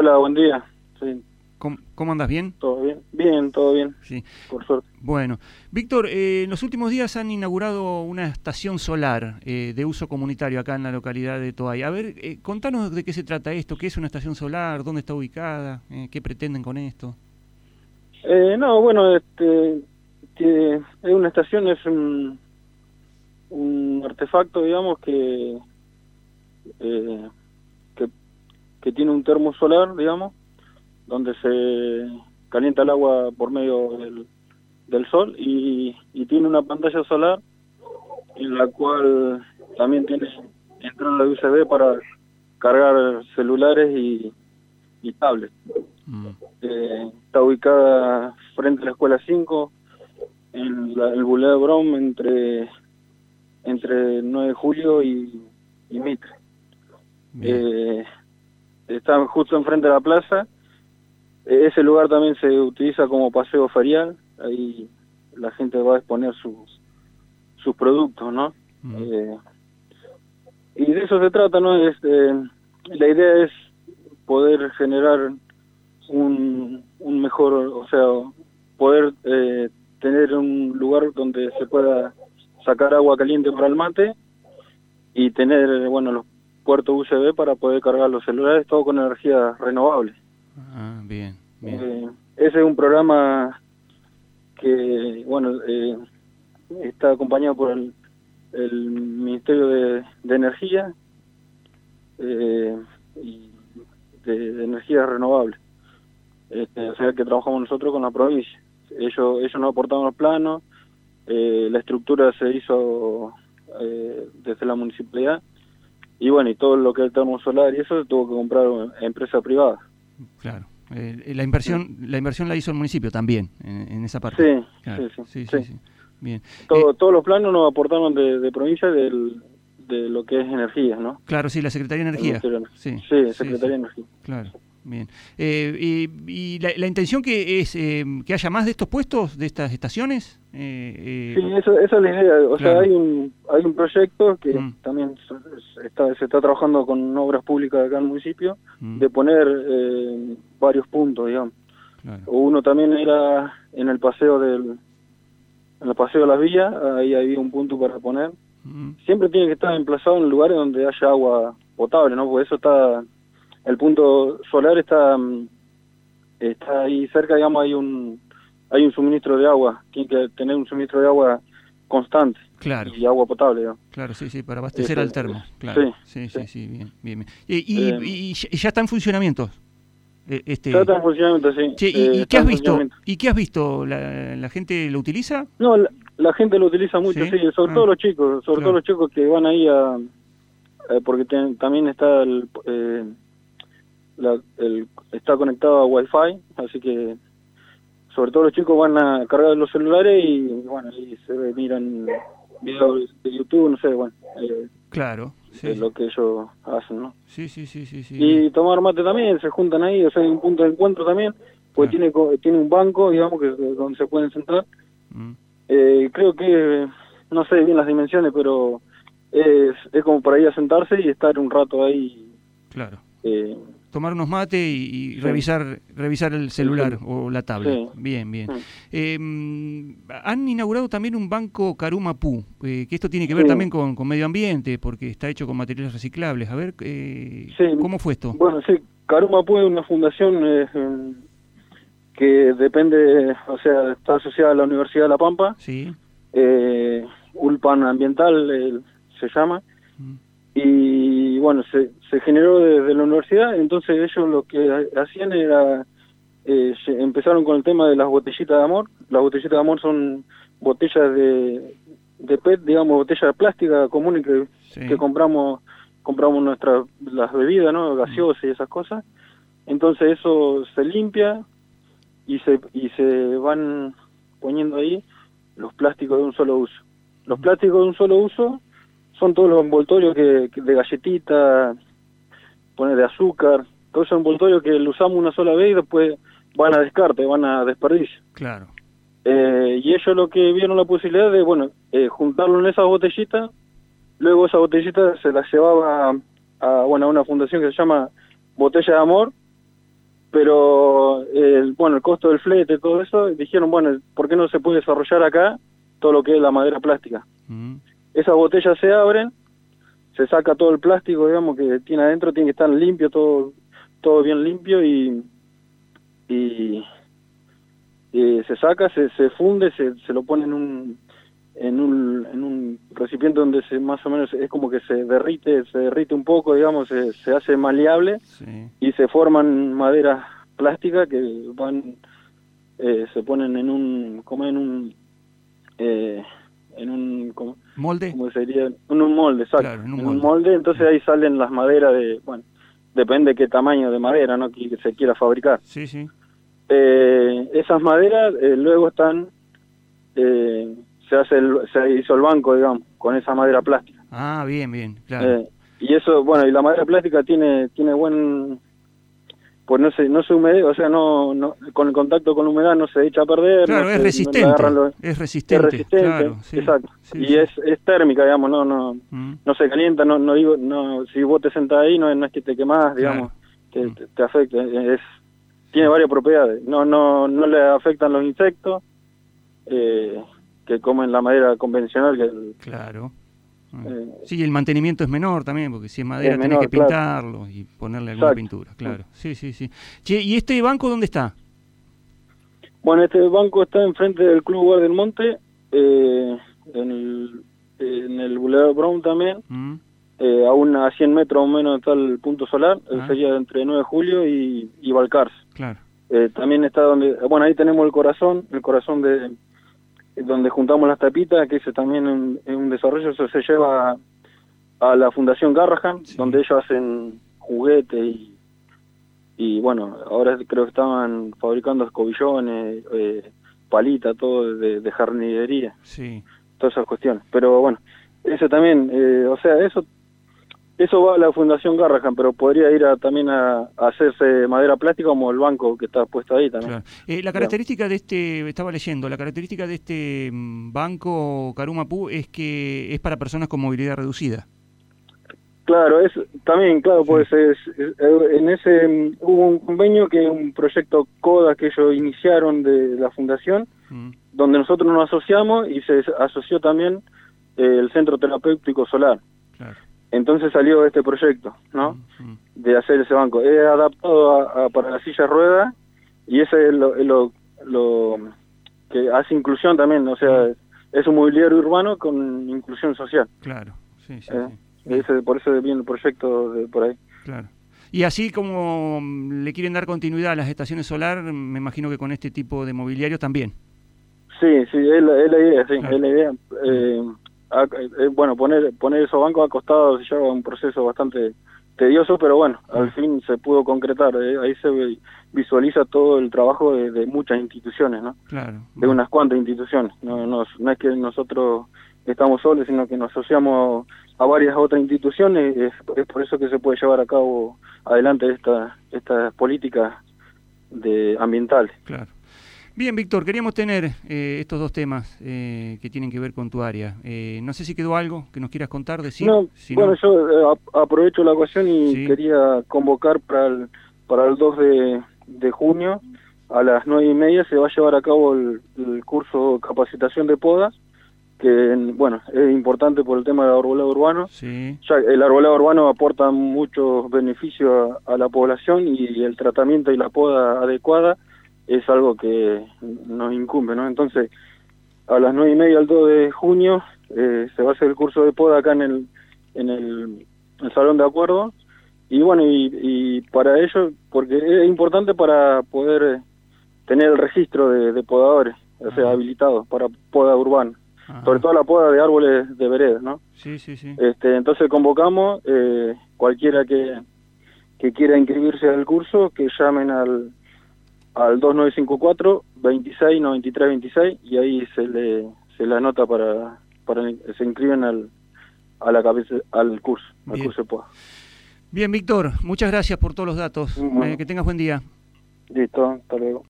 Hola, buen día. Sí. ¿Cómo, andas? ¿Bien? Todo bien. Bien, todo bien. Sí. Por suerte. Bueno. Víctor, eh, en los últimos días han inaugurado una estación solar eh, de uso comunitario acá en la localidad de Toay. A ver, eh, contanos de qué se trata esto, qué es una estación solar, dónde está ubicada, qué pretenden con esto. no, bueno, este, es una estación, es un, un artefacto, digamos, que, que, que tiene un termo solar, digamos, donde se calienta el agua por medio del, del sol y, y, tiene una pantalla solar en la cual también tiene entrada de USB para cargar celulares y, y tablets. Mm. Eh, está ubicada frente a la escuela 5 en el Boulevard Brom entre entre 9 de julio y, y Mitre. Eh, está justo enfrente de la plaza ese lugar también se utiliza como paseo ferial, ahí la gente va a exponer sus, sus productos, ¿no? Eh, y de eso se trata, ¿no? Este, la idea es poder generar un, un mejor, o sea, poder eh, tener un lugar donde se pueda sacar agua caliente para el mate y tener, bueno, los puertos USB para poder cargar los celulares, todo con energía renovable. Ah, bien, bien. Eh, ese es un programa que, bueno, eh, está acompañado por el, el Ministerio de, Energía eh, y de, Energía Renovable. Este, o sea, que trabajamos nosotros con la provincia. Ellos, ellos nos aportaron los planos, la estructura se hizo desde la municipalidad y bueno, y todo lo que es el termo solar y eso se tuvo que comprar empresa privada. Claro. Eh, la inversión la inversión la hizo el municipio también en, esa parte. Sí, sí, sí, Bien. Todo, eh, todos los planos nos aportaron de, provincia del, de lo que es energía, ¿no? Claro, sí, la Secretaría de Energía. Sí, sí, Secretaría de Energía. Claro. Bien. Eh, y, la, intención que es eh, que haya más de estos puestos, de estas estaciones? Eh, sí, eso, esa es la idea. O sea, hay un, hay un proyecto que mm. también está, se está trabajando con obras públicas acá en el municipio, mm. de poner varios puntos, digamos. Uno también era en el paseo del en el paseo de las vías, ahí había un punto para poner. Mm. Siempre tiene que estar emplazado en lugares donde haya agua potable, ¿no? Porque eso está el punto solar está mm, está ahí cerca, digamos, hay un hay un suministro de agua, tiene que tener un suministro de agua constante. Claro. Y agua potable, Claro, sí, sí, para abastecer al termo. Claro. Sí, sí, sí, bien, bien. Y, y, ya está en funcionamiento. E, este... está en funcionamiento, sí. ¿y, qué has visto? ¿Y qué has visto? ¿La, gente lo utiliza? No, la, gente lo utiliza mucho, sí, sobre ah. todo los chicos, sobre todo los chicos que van ahí a... Eh, porque también está el, eh, el, está conectado a Wi-Fi, así que sobre todo los chicos van a cargar los celulares y bueno, y se miran videos de YouTube, no sé, bueno. Eh, claro, sí. Es lo que ellos hacen, ¿no? Sí, sí, sí, sí, sí. Y tomar mate también, se juntan ahí, o sea, hay un punto de encuentro también, pues tiene tiene un banco, digamos, que donde se pueden sentar. Mm. Eh, creo que, no sé bien las dimensiones, pero es, es como para ir a sentarse y estar un rato ahí. Claro. Eh, tomar unos mates y, revisar revisar el celular o la tablet. Bien, bien. Em, han inaugurado también un banco Carumapú, eh, que esto tiene que ver también con, medio ambiente, porque está hecho con materiales reciclables. A ver, eh, ¿cómo fue esto? Bueno, sí, Carumapú es una fundación eh, que depende, o sea, está asociada a la Universidad de La Pampa. Sí. Ulpan Ambiental se llama. Mm y bueno, se, se generó desde la universidad, entonces ellos lo que hacían era, eh, empezaron con el tema de las botellitas de amor, las botellitas de amor son botellas de, de PET, digamos, botellas de plástica comunes que, que compramos compramos nuestras las bebidas, ¿no? Gaseosas y esas cosas. Entonces eso se limpia y se y se van poniendo ahí los plásticos de un solo uso. Los plásticos de un solo uso son todos los envoltorios que, de galletita, pone de azúcar, todos esos envoltorios que lo usamos una sola vez y después van a descarte, van a desperdicio. Claro. Eh, y ellos lo que vieron la posibilidad de, bueno, eh, juntarlo en esas botellitas, luego esa botellita se las llevaba a, bueno, a una fundación que se llama Botella de Amor, pero el, bueno, el costo del flete, todo eso, dijeron, bueno, ¿por qué no se puede desarrollar acá todo lo que es la madera plástica? Mm. Esas botellas se abren, se saca todo el plástico, digamos, que tiene adentro, tiene que estar limpio, todo todo bien limpio y, y, se saca, se, se funde, se, se lo pone en un, en un, en un recipiente donde se más o menos es como que se derrite, se derrite un poco, digamos, se, se hace maleable y se forman maderas plásticas que van, eh, se ponen en un, como en un, eh, en un molde, ¿cómo sería? En un molde, exacto, en, un, molde. entonces ahí salen las maderas de, bueno, depende de qué tamaño de madera, ¿no? Que se quiera fabricar. Sí, sí. Eh, esas maderas luego están eh, se hace se hizo el banco, digamos, con esa madera plástica. Ah, bien, bien, claro. Eh, y eso, bueno, y la madera plástica tiene tiene buen pues no se no se humedece, o sea, no, no con el contacto con la humedad no se echa a perder. Claro, es, resistente, es resistente. Es resistente. exacto. y Es, es térmica, digamos, no no mm. no se calienta, no no digo, no si vos te sentás ahí no, no es que te quemás, digamos, que mm. te, te, afecta, es tiene varias propiedades. No no no le afectan los insectos. Eh, que comen la madera convencional. Que claro. Eh, sí, el mantenimiento es menor también, porque si es madera tenés que pintarlo y ponerle alguna pintura, claro. Sí, sí, sí. ¿y este banco dónde está? Bueno, este banco está enfrente del Club Guardia del Monte, eh, en, el, en el Boulevard Brown también, mm. eh, a, una, a 100 metros o menos está el punto solar, ah. sería entre 9 de julio y, y Balcars. Claro. Eh, también está donde, bueno, ahí tenemos el corazón, el corazón de, donde juntamos las tapitas, que es también un, un desarrollo, eso se lleva a la Fundación Garrahan, donde ellos hacen juguetes y, y bueno, ahora creo que estaban fabricando escobillones, eh, palitas, todo de, de jardinería, sí. todas esas cuestiones. Pero bueno, eso también, eh, o sea, eso eso va a la Fundación Garrahan, pero podría ir a, también a, hacerse madera plástica como el banco que está puesto ahí también. Eh, la característica de este, estaba leyendo, la característica de este mm, banco Carumapu es que es para personas con movilidad reducida. Claro, es también, claro, pues es, en ese mm, hubo un convenio que es un proyecto CODA que ellos iniciaron de la fundación, mm. donde nosotros nos asociamos y se asoció también eh, el Centro Terapéutico Solar. Claro. Entonces salió este proyecto, ¿no? De hacer ese banco. Es adaptado para la silla rueda y ese es lo, lo, que hace inclusión también, o sea, es un mobiliario urbano con inclusión social. Claro, sí, sí. Eh, por eso viene el proyecto de por ahí. Claro. Y así como le quieren dar continuidad a las estaciones solar, me imagino que con este tipo de mobiliario también. Sí, sí, es la, idea, sí, es la idea. Eh, eh, bueno, poner poner esos bancos ha costado, se lleva un proceso bastante tedioso, pero bueno, al fin se pudo concretar. Eh, ahí se visualiza todo el trabajo de, muchas instituciones, ¿no? Claro. De unas cuantas instituciones. No, no, no es que nosotros estamos solos, sino que nos asociamos a varias otras instituciones. Es, es por eso que se puede llevar a cabo adelante esta, estas políticas de ambientales. Claro. Bien, Víctor, queríamos tener eh, estos dos temas eh, que tienen que ver con tu área. Eh, no sé si quedó algo que nos quieras contar, decir. No, bueno, yo aprovecho la ocasión y quería convocar para el, para el 2 de, junio a las nueve y media se va a llevar a cabo el, curso capacitación de podas, que bueno, es importante por el tema del arbolado urbano. Sí. Ya el arbolado urbano aporta muchos beneficios a la población y el tratamiento y la poda adecuada es algo que nos incumbe, ¿no? Entonces, a las nueve y media al 2 de junio eh, se va a hacer el curso de poda acá en el, en el, Salón de Acuerdo. Y bueno, y, para ello, porque es importante para poder tener el registro de, podadores, o sea, habilitados para poda urbana. Sobre todo la poda de árboles de veredas, ¿no? Sí, sí, sí. Este, entonces convocamos eh, cualquiera que, que quiera inscribirse al curso, que llamen al al 2954 26 93 26 y ahí se le se le anota para para se inscriben al a la cabeza al curso al curso de Bien, Víctor, muchas gracias por todos los datos. Eh, que tengas buen día. Listo, hasta luego.